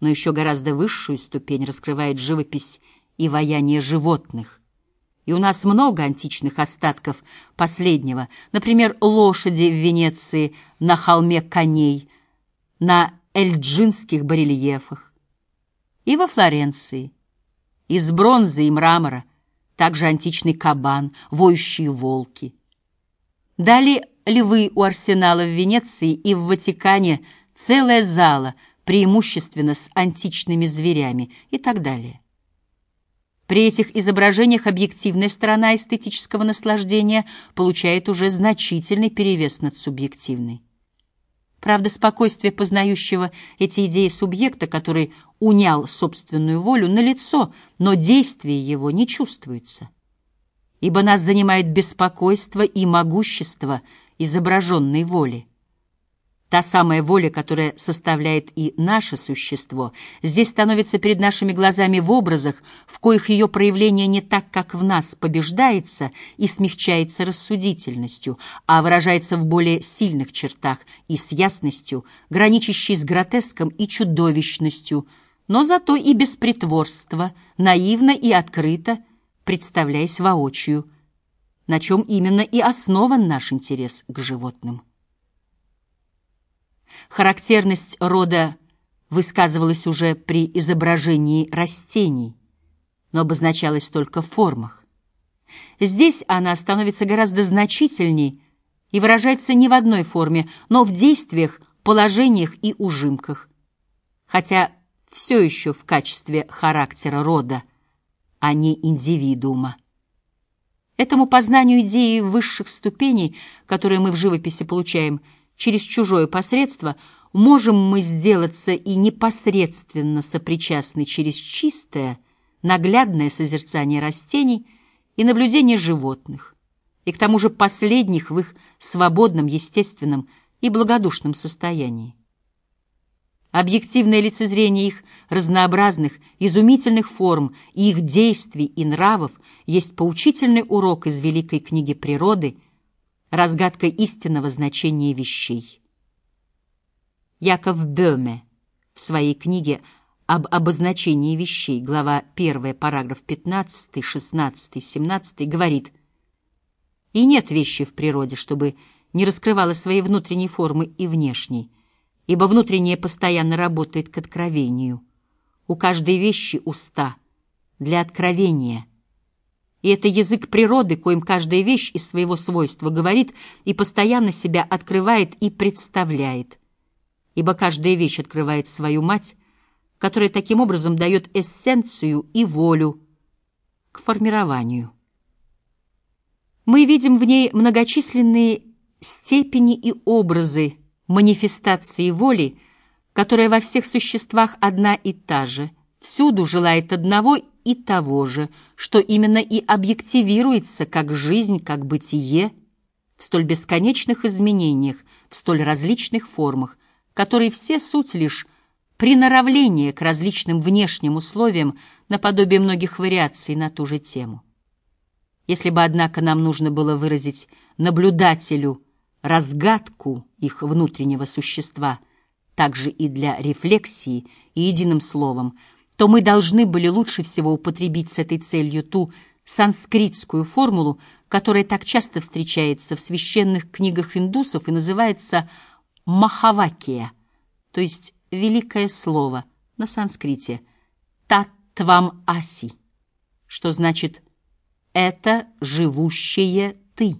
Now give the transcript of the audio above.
но еще гораздо высшую ступень раскрывает живопись и ваяние животных. И у нас много античных остатков последнего, например, лошади в Венеции на холме коней, на эльджинских барельефах, и во Флоренции, из бронзы и мрамора, также античный кабан, воющие волки. Далее львы у арсенала в Венеции и в Ватикане целая зала, преимущественно с античными зверями и так далее. При этих изображениях объективная сторона эстетического наслаждения получает уже значительный перевес над субъективной. Правда, спокойствие познающего эти идеи субъекта, который унял собственную волю, налицо, но действие его не чувствуется. Ибо нас занимает беспокойство и могущество изображенной воли. Та самая воля, которая составляет и наше существо, здесь становится перед нашими глазами в образах, в коих ее проявление не так, как в нас, побеждается и смягчается рассудительностью, а выражается в более сильных чертах и с ясностью, граничащей с гротеском и чудовищностью, но зато и без притворства, наивно и открыто, представляясь воочию, на чем именно и основан наш интерес к животным. Характерность рода высказывалась уже при изображении растений, но обозначалась только в формах. Здесь она становится гораздо значительней и выражается не в одной форме, но в действиях, положениях и ужимках, хотя все еще в качестве характера рода, а не индивидуума. Этому познанию идеи высших ступеней, которые мы в живописи получаем – через чужое посредство, можем мы сделаться и непосредственно сопричастны через чистое, наглядное созерцание растений и наблюдение животных, и к тому же последних в их свободном, естественном и благодушном состоянии. Объективное лицезрение их разнообразных, изумительных форм и их действий и нравов есть поучительный урок из великой книги природы — разгадка истинного значения вещей. Яков Бёме в своей книге об обозначении вещей, глава 1, параграф 15, 16, 17, говорит «И нет вещи в природе, чтобы не раскрывала своей внутренней формы и внешней, ибо внутреннее постоянно работает к откровению. У каждой вещи уста для откровения, и это язык природы, коим каждая вещь из своего свойства говорит и постоянно себя открывает и представляет. Ибо каждая вещь открывает свою мать, которая таким образом дает эссенцию и волю к формированию. Мы видим в ней многочисленные степени и образы манифестации воли, которая во всех существах одна и та же, всюду желает одного и того же, что именно и объективируется как жизнь, как бытие, в столь бесконечных изменениях, в столь различных формах, которые все суть лишь приноравление к различным внешним условиям наподобие многих вариаций на ту же тему. Если бы, однако, нам нужно было выразить наблюдателю разгадку их внутреннего существа, также и для рефлексии, и единым словом – то мы должны были лучше всего употребить с этой целью ту санскритскую формулу, которая так часто встречается в священных книгах индусов и называется «махавакия», то есть «великое слово» на санскрите «таттвам аси», что значит «это живущее ты».